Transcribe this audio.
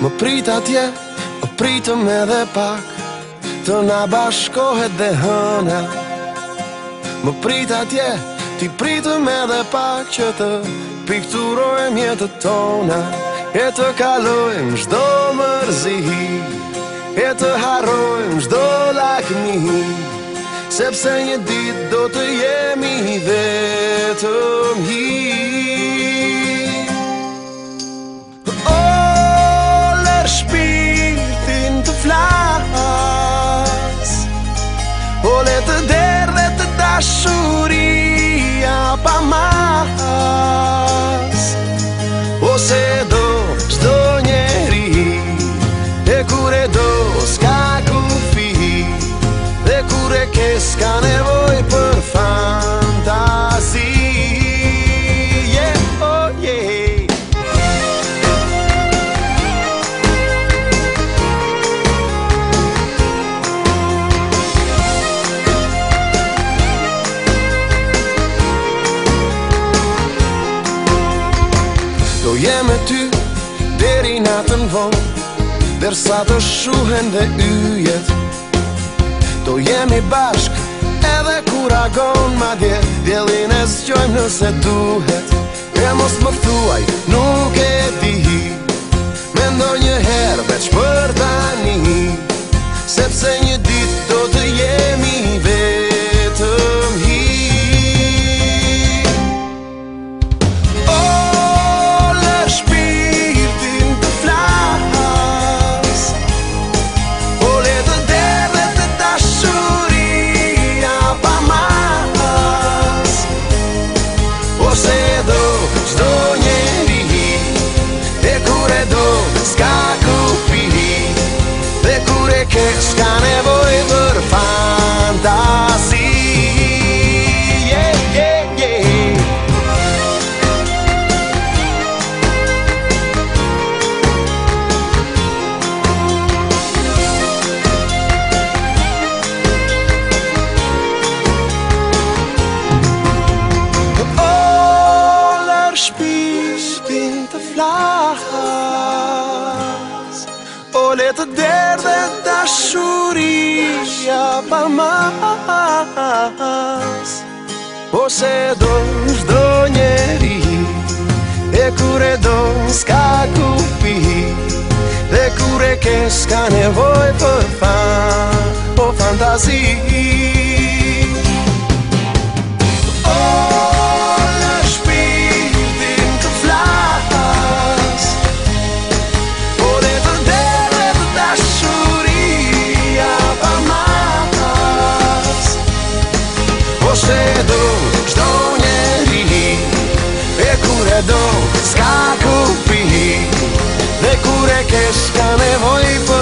Më prit atje, më pritëm edhe pak Të na bashkohet dhe hëna Më prit atje, ti pritëm edhe pak Që të pikturojmë jetët tona E të kalojmë shdo mërzi, E të harrojmë shdo lakmihi Sepse një dit do të jemi vetëm hi dole të derdhe të dashuria pa mas Ose do shdo njeri E kure do s'ka kufi Dhe kure ke s'ka nevoj Do jeme ty Deri natën vonë Dersa të shuhen dhe yjet Do jemi bashk Edhe kur agon ma dje Djelin e zgjojmë nëse duhet E mos më thuaj Nuk e di Mendo një herë Veç për tani Sepse një Folet të derë dhe të Ja pa mas Po se do në shdo njeri E kure do në s'ka kupi Dhe kure kesh ka nevoj për fan Po fantazit que es que me voy por